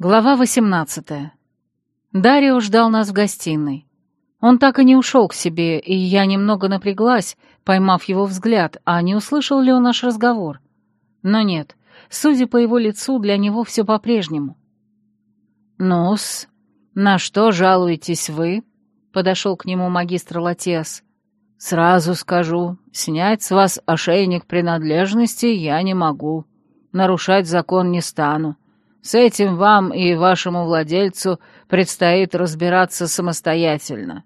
Глава 18. Дарио ждал нас в гостиной. Он так и не ушел к себе, и я немного напряглась, поймав его взгляд, а не услышал ли он наш разговор. Но нет, судя по его лицу, для него все по-прежнему. «Ну-с, на что жалуетесь вы?» — подошел к нему магистр Латиас. «Сразу скажу, снять с вас ошейник принадлежности я не могу. Нарушать закон не стану. С этим вам и вашему владельцу предстоит разбираться самостоятельно.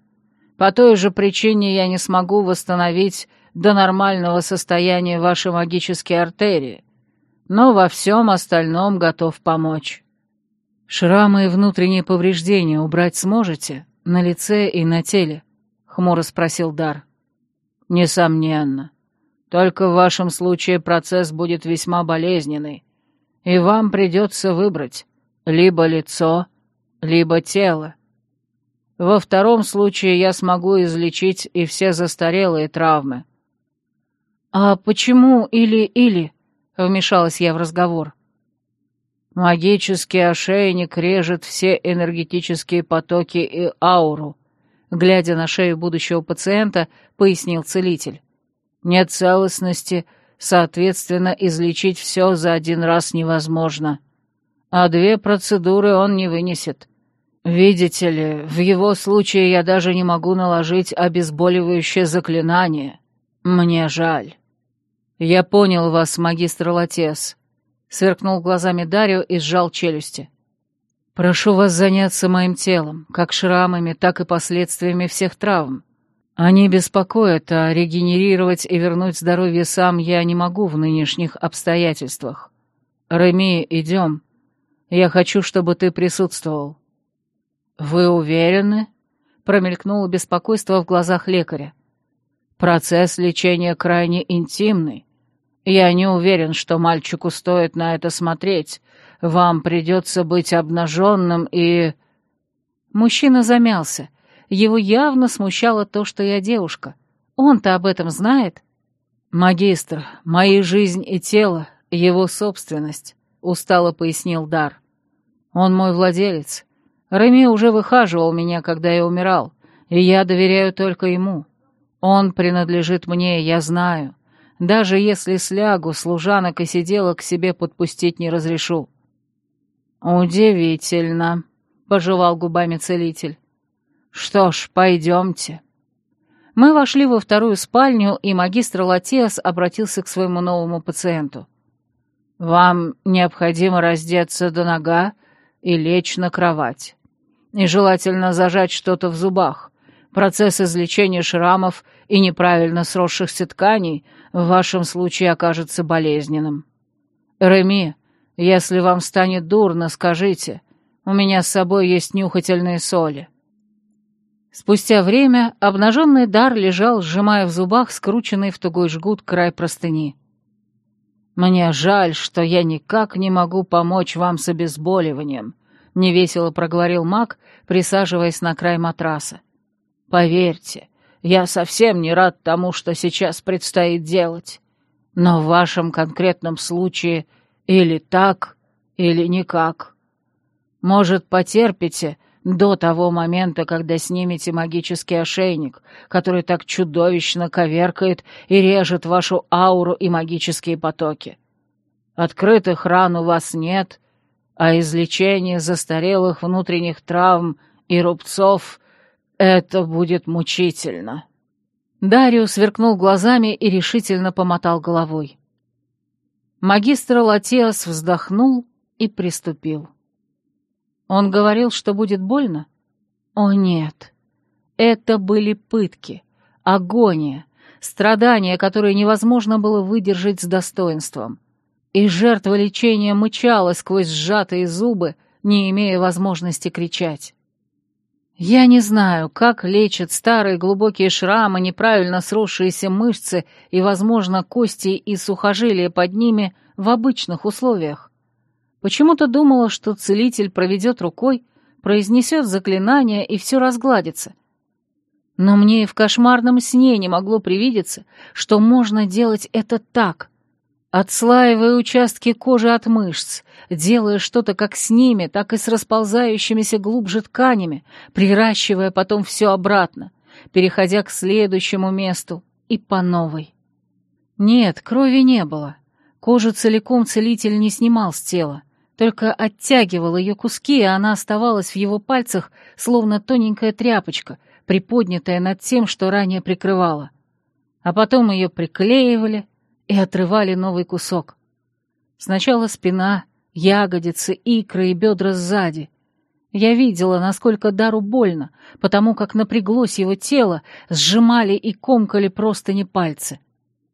По той же причине я не смогу восстановить до нормального состояния ваши магические артерии, но во всем остальном готов помочь. Шрамы и внутренние повреждения убрать сможете? На лице и на теле? — хмуро спросил Дар. Несомненно. Только в вашем случае процесс будет весьма болезненный, и вам придется выбрать либо лицо, либо тело. Во втором случае я смогу излечить и все застарелые травмы. «А почему или-или?» — вмешалась я в разговор. «Магический ошейник режет все энергетические потоки и ауру», — глядя на шею будущего пациента, пояснил целитель. «Нет целостности, соответственно, излечить все за один раз невозможно. А две процедуры он не вынесет. Видите ли, в его случае я даже не могу наложить обезболивающее заклинание. Мне жаль». «Я понял вас, магистр Латес», — сверкнул глазами Дарио и сжал челюсти. «Прошу вас заняться моим телом, как шрамами, так и последствиями всех травм. Они беспокоят, а регенерировать и вернуть здоровье сам я не могу в нынешних обстоятельствах. Реми, идем. Я хочу, чтобы ты присутствовал». «Вы уверены?» — промелькнуло беспокойство в глазах лекаря. Процесс лечения крайне интимный. Я не уверен, что мальчику стоит на это смотреть. Вам придется быть обнаженным и...» Мужчина замялся. Его явно смущало то, что я девушка. Он-то об этом знает. «Магистр, моя жизнь и тело — его собственность», — устало пояснил Дар. «Он мой владелец. Реми уже выхаживал меня, когда я умирал, и я доверяю только ему. Он принадлежит мне, я знаю. Даже если слягу, служанок и сиделок к себе подпустить не разрешу». «Удивительно», — пожевал губами целитель. «Что ж, пойдемте». Мы вошли во вторую спальню, и магистр Латиас обратился к своему новому пациенту. «Вам необходимо раздеться до нога и лечь на кровать. И желательно зажать что-то в зубах. Процесс излечения шрамов и неправильно сросшихся тканей в вашем случае окажется болезненным. Реми, если вам станет дурно, скажите. У меня с собой есть нюхательные соли». Спустя время обнаженный дар лежал, сжимая в зубах скрученный в тугой жгут край простыни. «Мне жаль, что я никак не могу помочь вам с обезболиванием», — невесело проговорил маг, присаживаясь на край матраса. Поверьте, я совсем не рад тому, что сейчас предстоит делать. Но в вашем конкретном случае или так, или никак. Может, потерпите до того момента, когда снимете магический ошейник, который так чудовищно коверкает и режет вашу ауру и магические потоки. Открытых ран у вас нет, а излечение застарелых внутренних травм и рубцов это будет мучительно. Дариус сверкнул глазами и решительно помотал головой. Магистр Латиас вздохнул и приступил. Он говорил, что будет больно? О, нет. Это были пытки, агония, страдания, которые невозможно было выдержать с достоинством. И жертва лечения мычала сквозь сжатые зубы, не имея возможности кричать. Я не знаю, как лечат старые глубокие шрамы, неправильно сросшиеся мышцы и, возможно, кости и сухожилия под ними в обычных условиях. Почему-то думала, что целитель проведет рукой, произнесет заклинание и все разгладится. Но мне и в кошмарном сне не могло привидеться, что можно делать это так. отслаивая участки кожи от мышц, делая что-то как с ними, так и с расползающимися глубже тканями, приращивая потом все обратно, переходя к следующему месту и по новой. Нет, крови не было. Кожу целиком целитель не снимал с тела, только оттягивал ее куски, и она оставалась в его пальцах, словно тоненькая тряпочка, приподнятая над тем, что ранее прикрывала. А потом ее приклеивали и отрывали новый кусок. Сначала спина, ягодицы, икры и бедра сзади. Я видела, насколько Дару больно, потому как напряглось его тело, сжимали и комкали просто не пальцы.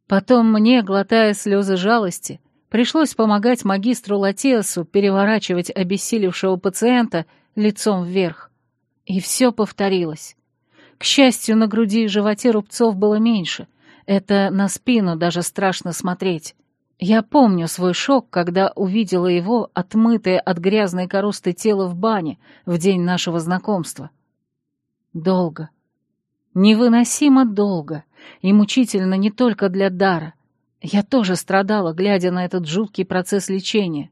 Потом мне, глотая слезы жалости, пришлось помогать магистру Латиасу переворачивать обессилевшего пациента лицом вверх. И все повторилось. К счастью, на груди и животе рубцов было меньше. Это на спину даже страшно смотреть. Я помню свой шок, когда увидела его, отмытое от грязной коросты тело в бане в день нашего знакомства. Долго. Невыносимо долго и мучительно не только для Дара. Я тоже страдала, глядя на этот жуткий процесс лечения.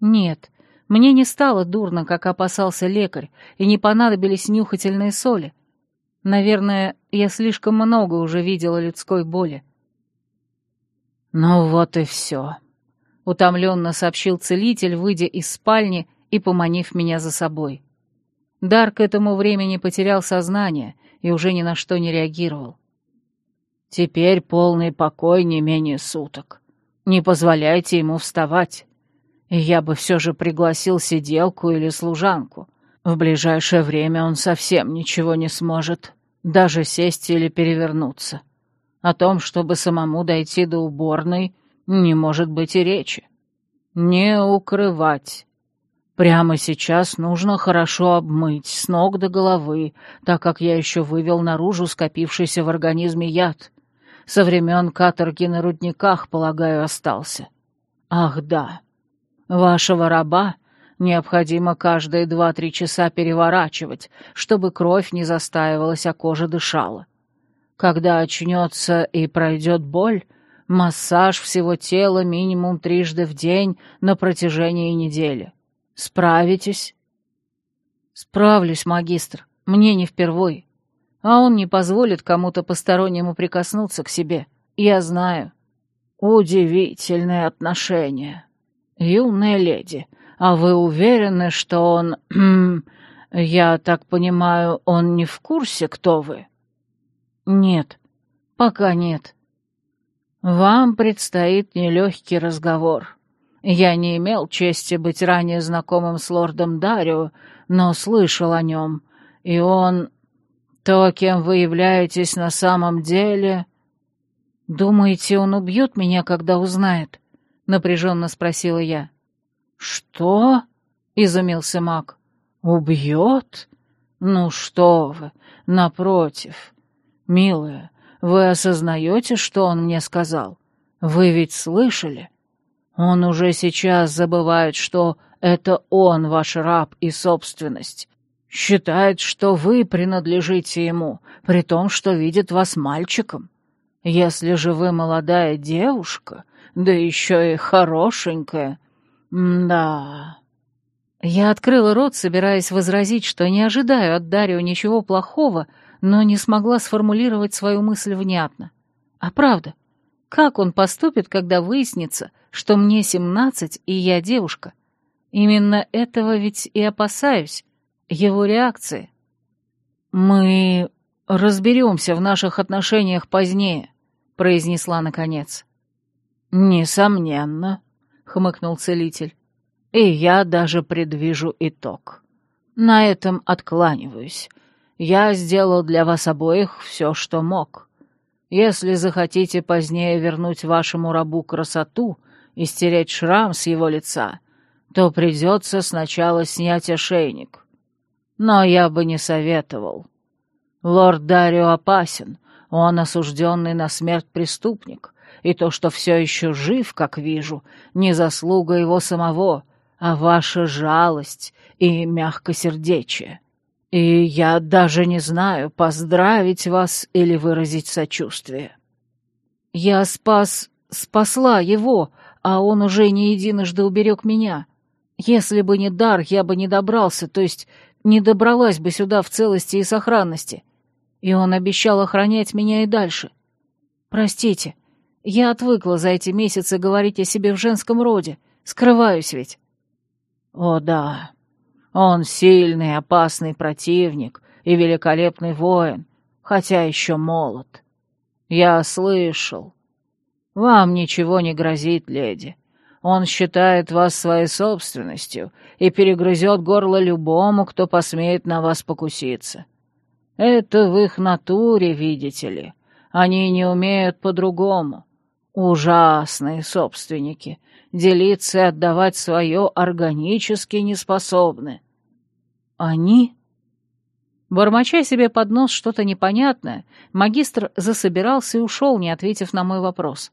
Нет, мне не стало дурно, как опасался лекарь, и не понадобились нюхательные соли. Наверное, я слишком много уже видела людской боли. «Ну вот и все», — утомленно сообщил целитель, выйдя из спальни и поманив меня за собой. Дар к этому времени потерял сознание и уже ни на что не реагировал. Теперь полный покой не менее суток. Не позволяйте ему вставать. Я бы все же пригласил сиделку или служанку. В ближайшее время он совсем ничего не сможет, даже сесть или перевернуться. О том, чтобы самому дойти до уборной, не может быть и речи. Не укрывать. Прямо сейчас нужно хорошо обмыть с ног до головы, так как я еще вывел наружу скопившийся в организме яд. Со времен каторги на рудниках, полагаю, остался. Ах, да. Вашего раба необходимо каждые два-три часа переворачивать, чтобы кровь не застаивалась, а кожа дышала. Когда очнется и пройдет боль, массаж всего тела минимум трижды в день на протяжении недели. Справитесь? Справлюсь, магистр. Мне не впервой а он не позволит кому-то постороннему прикоснуться к себе. Я знаю. Удивительное отношение. Юная леди, а вы уверены, что он... Я так понимаю, он не в курсе, кто вы? Нет, пока нет. Вам предстоит нелегкий разговор. Я не имел чести быть ранее знакомым с лордом Дарио, но слышал о нем, и он то, кем вы являетесь на самом деле...» «Думаете, он убьет меня, когда узнает?» — напряженно спросила я. «Что?» — изумился маг. «Убьет? Ну что вы, напротив. Милая, вы осознаете, что он мне сказал? Вы ведь слышали? Он уже сейчас забывает, что это он ваш раб и собственность, Считает, что вы принадлежите ему, при том, что видит вас мальчиком. Если же вы молодая девушка, да еще и хорошенькая, да...» Я открыла рот, собираясь возразить, что не ожидаю от Дарио ничего плохого, но не смогла сформулировать свою мысль внятно. А правда, как он поступит, когда выяснится, что мне семнадцать и я девушка? Именно этого ведь и опасаюсь, его реакции. «Мы разберемся в наших отношениях позднее», — произнесла наконец. «Несомненно», — хмыкнул целитель. «И я даже предвижу итог. На этом откланиваюсь. Я сделал для вас обоих все, что мог. Если захотите позднее вернуть вашему рабу красоту и стереть шрам с его лица, то придется сначала снять ошейник но я бы не советовал. Лорд Дарио опасен, он осужденный на смерть преступник, и то, что все еще жив, как вижу, не заслуга его самого, а ваша жалость и мягкосердечие. И я даже не знаю, поздравить вас или выразить сочувствие. Я спас спасла его, а он уже не единожды уберег меня. Если бы не дар, я бы не добрался, то есть не добралась бы сюда в целости и сохранности. И он обещал охранять меня и дальше. Простите, я отвыкла за эти месяцы говорить о себе в женском роде, скрываюсь ведь. О да, он сильный, опасный противник и великолепный воин, хотя еще молод. Я слышал. Вам ничего не грозит, леди. Он считает вас своей собственностью и перегрызет горло любому, кто посмеет на вас покуситься. Это в их натуре, видите ли. Они не умеют по-другому. Ужасные собственники. Делиться и отдавать свое органически не способны. Они? Бормоча себе под нос что-то непонятное, магистр засобирался и ушел, не ответив на мой вопрос.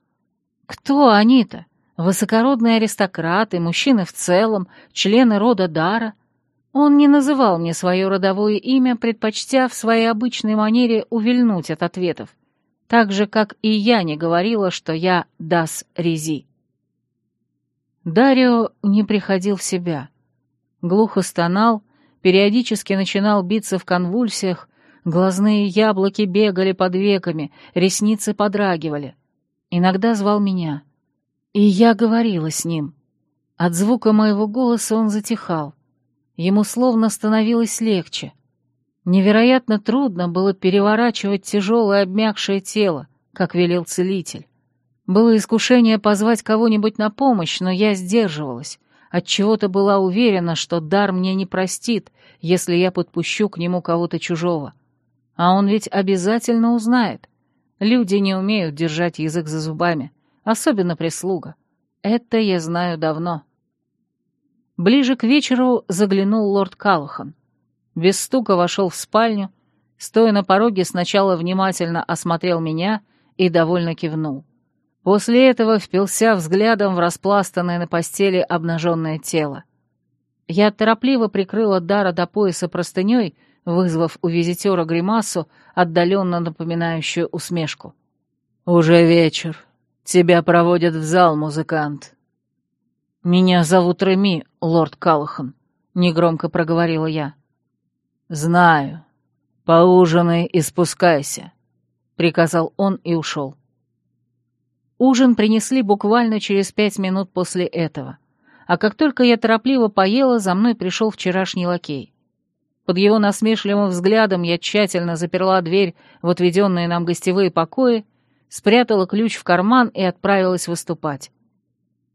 Кто они-то? Высокородные аристократы, мужчины в целом, члены рода Дара. Он не называл мне свое родовое имя, предпочтя в своей обычной манере увильнуть от ответов, так же, как и я не говорила, что я Дас Рези. Дарио не приходил в себя. Глухо стонал, периодически начинал биться в конвульсиях, глазные яблоки бегали под веками, ресницы подрагивали. Иногда звал меня — и я говорила с ним. От звука моего голоса он затихал. Ему словно становилось легче. Невероятно трудно было переворачивать тяжелое обмякшее тело, как велел целитель. Было искушение позвать кого-нибудь на помощь, но я сдерживалась. Отчего-то была уверена, что дар мне не простит, если я подпущу к нему кого-то чужого. А он ведь обязательно узнает. Люди не умеют держать язык за зубами особенно прислуга. Это я знаю давно. Ближе к вечеру заглянул лорд Каллахан. Без стука вошел в спальню, стоя на пороге, сначала внимательно осмотрел меня и довольно кивнул. После этого впился взглядом в распластанное на постели обнаженное тело. Я торопливо прикрыла Дара до пояса простыней, вызвав у визитера гримасу, отдаленно напоминающую усмешку. «Уже вечер. «Тебя проводят в зал, музыкант». «Меня зовут Реми, лорд Каллахан», — негромко проговорила я. «Знаю. Поужинай и спускайся», — приказал он и ушел. Ужин принесли буквально через пять минут после этого, а как только я торопливо поела, за мной пришел вчерашний лакей. Под его насмешливым взглядом я тщательно заперла дверь в отведенные нам гостевые покои спрятала ключ в карман и отправилась выступать.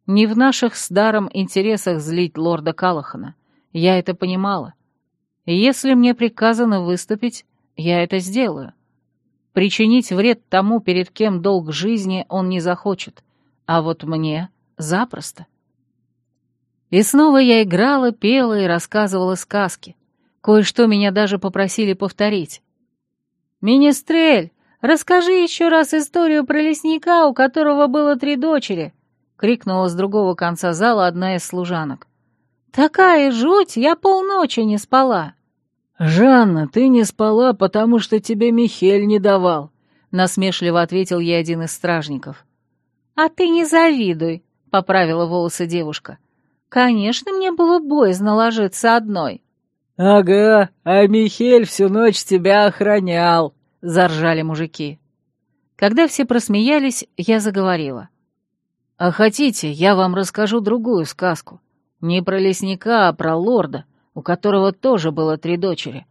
Не в наших с даром интересах злить лорда Калахана. Я это понимала. Если мне приказано выступить, я это сделаю. Причинить вред тому, перед кем долг жизни, он не захочет. А вот мне запросто. И снова я играла, пела и рассказывала сказки. Кое-что меня даже попросили повторить. «Министрель, Расскажи еще раз историю про лесника, у которого было три дочери!» — крикнула с другого конца зала одна из служанок. «Такая жуть! Я полночи не спала!» «Жанна, ты не спала, потому что тебе Михель не давал», — насмешливо ответил ей один из стражников. «А ты не завидуй», — поправила волосы девушка. «Конечно, мне было боязно ложиться одной». «Ага, а Михель всю ночь тебя охранял», — заржали мужики. Когда все просмеялись, я заговорила. «А хотите, я вам расскажу другую сказку? Не про лесника, а про лорда, у которого тоже было три дочери.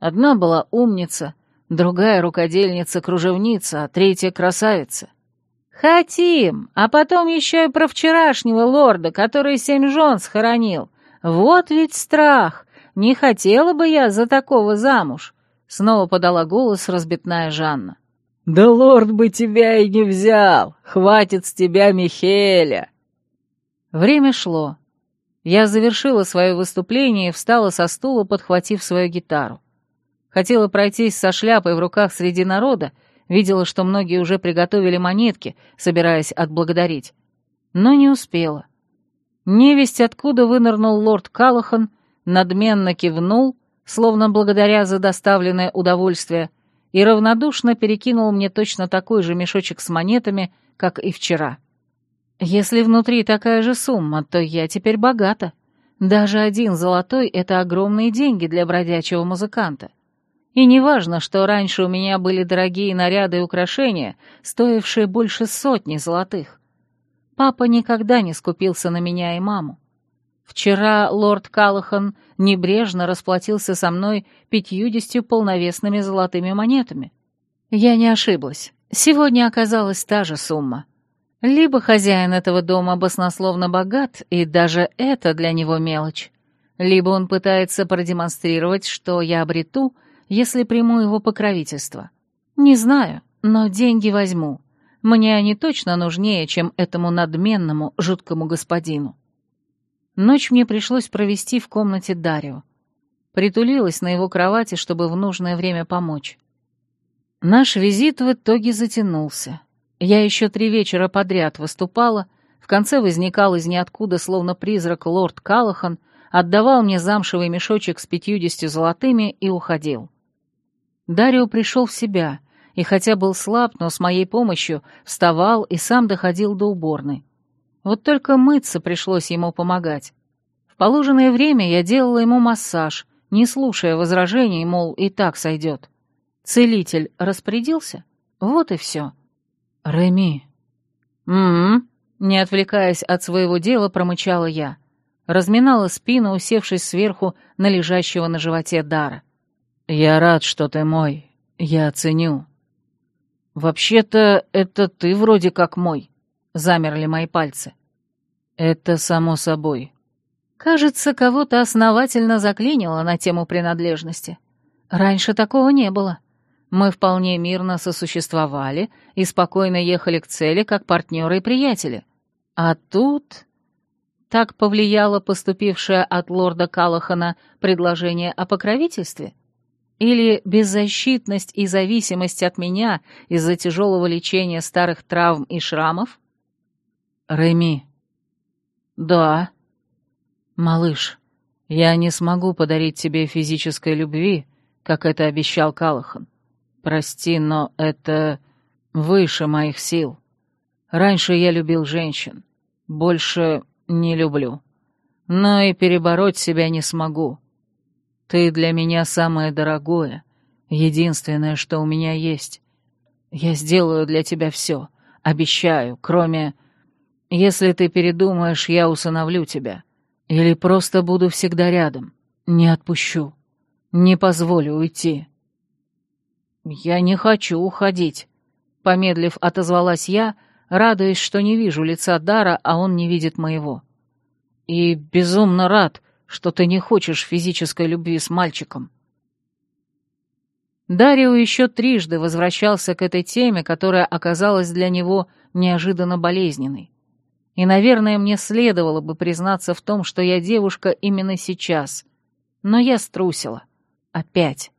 Одна была умница, другая рукодельница-кружевница, а третья красавица. «Хотим, а потом еще и про вчерашнего лорда, который семь жен схоронил. Вот ведь страх! Не хотела бы я за такого замуж. Снова подала голос разбитная Жанна. «Да лорд бы тебя и не взял! Хватит с тебя Михеля!» Время шло. Я завершила свое выступление и встала со стула, подхватив свою гитару. Хотела пройтись со шляпой в руках среди народа, видела, что многие уже приготовили монетки, собираясь отблагодарить. Но не успела. Невесть, откуда вынырнул лорд Калахан, надменно кивнул словно благодаря за доставленное удовольствие, и равнодушно перекинул мне точно такой же мешочек с монетами, как и вчера. Если внутри такая же сумма, то я теперь богата. Даже один золотой — это огромные деньги для бродячего музыканта. И не важно, что раньше у меня были дорогие наряды и украшения, стоившие больше сотни золотых. Папа никогда не скупился на меня и маму. Вчера лорд Калахан небрежно расплатился со мной пятьюдесятью полновесными золотыми монетами. Я не ошиблась. Сегодня оказалась та же сумма. Либо хозяин этого дома баснословно богат, и даже это для него мелочь, либо он пытается продемонстрировать, что я обрету, если приму его покровительство. Не знаю, но деньги возьму. Мне они точно нужнее, чем этому надменному, жуткому господину. Ночь мне пришлось провести в комнате Дарио. Притулилась на его кровати, чтобы в нужное время помочь. Наш визит в итоге затянулся. Я еще три вечера подряд выступала, в конце возникал из ниоткуда, словно призрак, лорд Калахан, отдавал мне замшевый мешочек с пятьюдесятью золотыми и уходил. Дарио пришел в себя, и хотя был слаб, но с моей помощью вставал и сам доходил до уборной. Вот только мыться пришлось ему помогать. В положенное время я делала ему массаж, не слушая возражений, мол, и так сойдет. Целитель распорядился? Вот и все. «Реми». «М-м-м», не отвлекаясь от своего дела, промычала я. Разминала спину, усевшись сверху на лежащего на животе Дара. «Я рад, что ты мой. Я ценю». «Вообще-то это ты вроде как мой», — замерли мои пальцы. «Это само собой». Кажется, кого-то основательно заклинило на тему принадлежности. Раньше такого не было. Мы вполне мирно сосуществовали и спокойно ехали к цели как партнеры и приятели. А тут... Так повлияло поступившее от лорда Калахана предложение о покровительстве? Или беззащитность и зависимость от меня из-за тяжелого лечения старых травм и шрамов? Реми. Да. Малыш, я не смогу подарить тебе физической любви, как это обещал Калахан. Прости, но это выше моих сил. Раньше я любил женщин, больше не люблю. Но и перебороть себя не смогу. Ты для меня самое дорогое, единственное, что у меня есть. Я сделаю для тебя все, обещаю, кроме... Если ты передумаешь, я усыновлю тебя. Или просто буду всегда рядом. Не отпущу. Не позволю уйти. «Я не хочу уходить», — помедлив отозвалась я, радуясь, что не вижу лица Дара, а он не видит моего. «И безумно рад, что ты не хочешь физической любви с мальчиком». Дарио еще трижды возвращался к этой теме, которая оказалась для него неожиданно болезненной. И, наверное, мне следовало бы признаться в том, что я девушка именно сейчас. Но я струсила. Опять.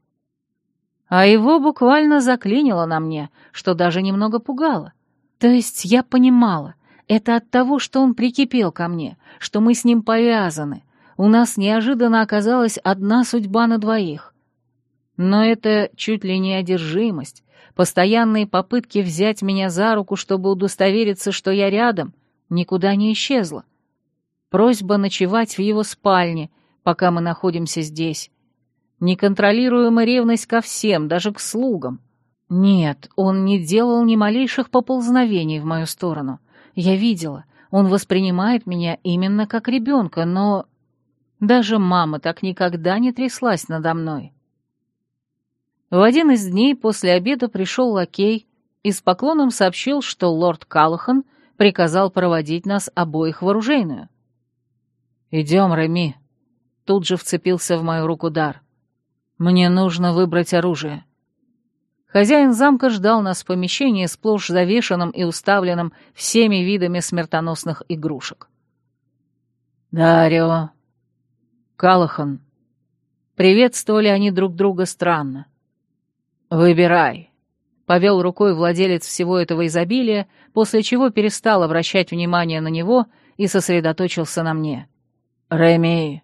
А его буквально заклинило на мне, что даже немного пугало. То есть я понимала, это от того, что он прикипел ко мне, что мы с ним повязаны. У нас неожиданно оказалась одна судьба на двоих. Но это чуть ли не одержимость, постоянные попытки взять меня за руку, чтобы удостовериться, что я рядом, никуда не исчезла. Просьба ночевать в его спальне, пока мы находимся здесь неконтролируемая ревность ко всем, даже к слугам. Нет, он не делал ни малейших поползновений в мою сторону. Я видела, он воспринимает меня именно как ребенка, но... Даже мама так никогда не тряслась надо мной. В один из дней после обеда пришел лакей и с поклоном сообщил, что лорд Калахан приказал проводить нас обоих в оружейную. «Идем, Реми», — тут же вцепился в мою руку Дар. Мне нужно выбрать оружие. Хозяин замка ждал нас в помещении, сплошь завешенном и уставленном всеми видами смертоносных игрушек. «Дарио», «Калахан». Приветствовали они друг друга странно. «Выбирай», — повел рукой владелец всего этого изобилия, после чего перестал обращать внимание на него и сосредоточился на мне. «Реми».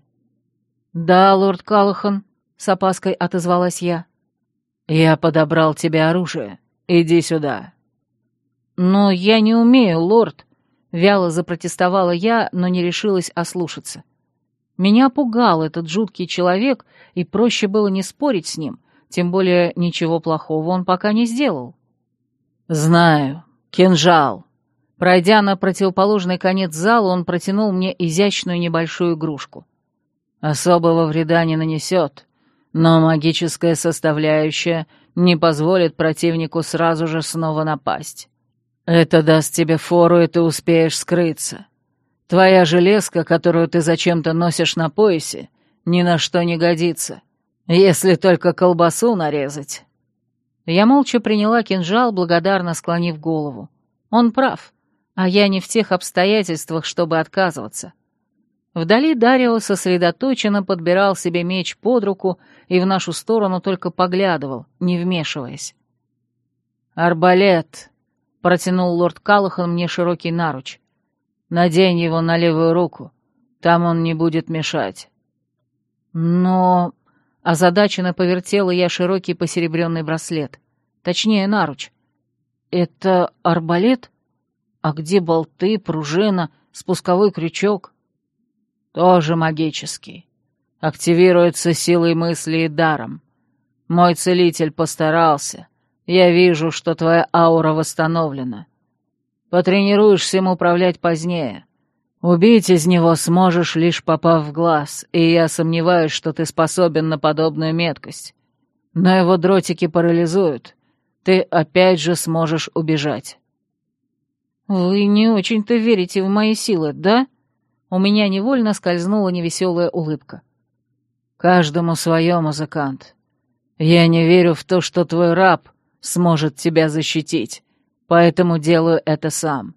«Да, лорд Калахан», с опаской отозвалась я. «Я подобрал тебе оружие. Иди сюда». «Но я не умею, лорд», — вяло запротестовала я, но не решилась ослушаться. Меня пугал этот жуткий человек, и проще было не спорить с ним, тем более ничего плохого он пока не сделал. «Знаю. Кинжал». Пройдя на противоположный конец зала, он протянул мне изящную небольшую игрушку. «Особого вреда не нанесет, но магическая составляющая не позволит противнику сразу же снова напасть. Это даст тебе фору, и ты успеешь скрыться. Твоя железка, которую ты зачем-то носишь на поясе, ни на что не годится, если только колбасу нарезать». Я молча приняла кинжал, благодарно склонив голову. Он прав, а я не в тех обстоятельствах, чтобы отказываться. Вдали Дарио сосредоточенно подбирал себе меч под руку и в нашу сторону только поглядывал, не вмешиваясь. «Арбалет!» — протянул лорд Калахан мне широкий наруч. «Надень его на левую руку, там он не будет мешать». «Но...» — озадаченно повертела я широкий посеребренный браслет. Точнее, наруч. «Это арбалет? А где болты, пружина, спусковой крючок?» Тоже магический. Активируется силой мысли и даром. Мой целитель постарался. Я вижу, что твоя аура восстановлена. Потренируешься им управлять позднее. Убить из него сможешь, лишь попав в глаз, и я сомневаюсь, что ты способен на подобную меткость. Но его дротики парализуют. Ты опять же сможешь убежать. «Вы не очень-то верите в мои силы, да?» У меня невольно скользнула невеселая улыбка. «Каждому свое, музыкант. Я не верю в то, что твой раб сможет тебя защитить, поэтому делаю это сам.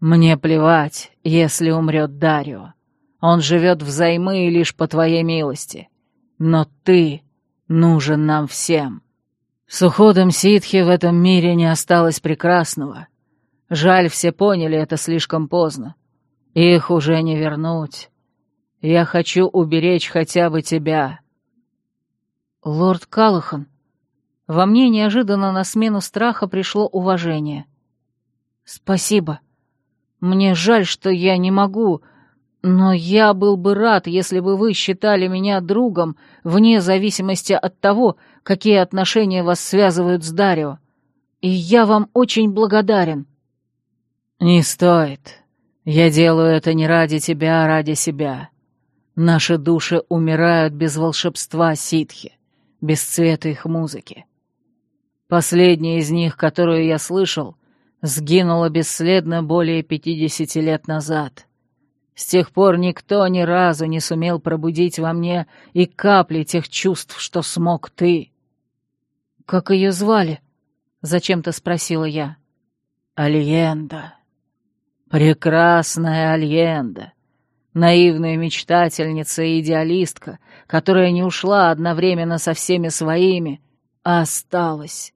Мне плевать, если умрет Дарио. Он живет взаймы лишь по твоей милости. Но ты нужен нам всем. С уходом ситхи в этом мире не осталось прекрасного. Жаль, все поняли это слишком поздно. Их уже не вернуть. Я хочу уберечь хотя бы тебя. Лорд Калахан. Во мне неожиданно на смену страха пришло уважение. Спасибо. Мне жаль, что я не могу, но я был бы рад, если бы вы считали меня другом, вне зависимости от того, какие отношения вас связывают с Дарио. И я вам очень благодарен. Не стоит. Я делаю это не ради тебя, а ради себя. Наши души умирают без волшебства ситхи, без цвета их музыки. Последняя из них, которую я слышал, сгинула бесследно более пятидесяти лет назад. С тех пор никто ни разу не сумел пробудить во мне и капли тех чувств, что смог ты. «Как ее звали?» — зачем-то спросила я. «Альенда», Прекрасная Альенда, наивная мечтательница и идеалистка, которая не ушла одновременно со всеми своими, а осталась.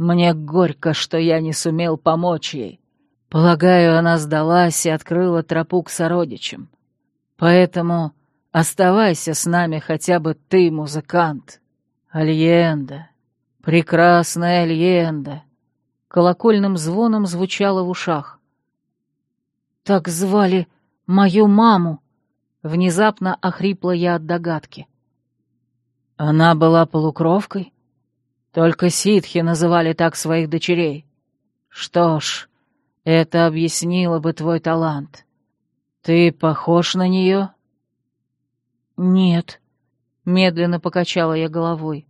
Мне горько, что я не сумел помочь ей. Полагаю, она сдалась и открыла тропу к сородичам. Поэтому оставайся с нами хотя бы ты, музыкант. Альенда, прекрасная Альенда. Колокольным звоном звучало в ушах. «Так звали мою маму!» Внезапно охрипла я от догадки. «Она была полукровкой? Только ситхи называли так своих дочерей. Что ж, это объяснило бы твой талант. Ты похож на нее?» «Нет», — медленно покачала я головой.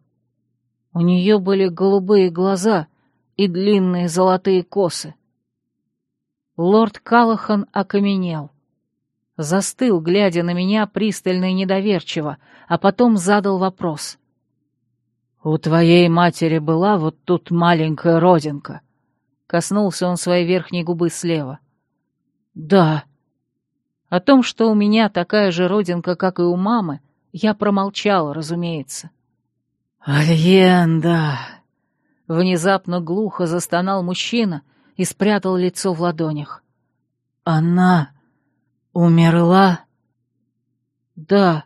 У нее были голубые глаза и длинные золотые косы. Лорд Калахан окаменел. Застыл, глядя на меня пристально и недоверчиво, а потом задал вопрос. «У твоей матери была вот тут маленькая родинка?» Коснулся он своей верхней губы слева. «Да». О том, что у меня такая же родинка, как и у мамы, я промолчала, разумеется. «Альенда!» Внезапно глухо застонал мужчина — и спрятал лицо в ладонях. «Она умерла?» «Да,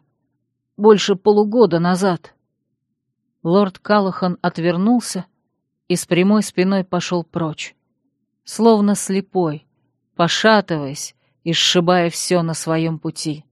больше полугода назад». Лорд Калахан отвернулся и с прямой спиной пошел прочь. словно слепой, пошатываясь и сшибая все на своем пути.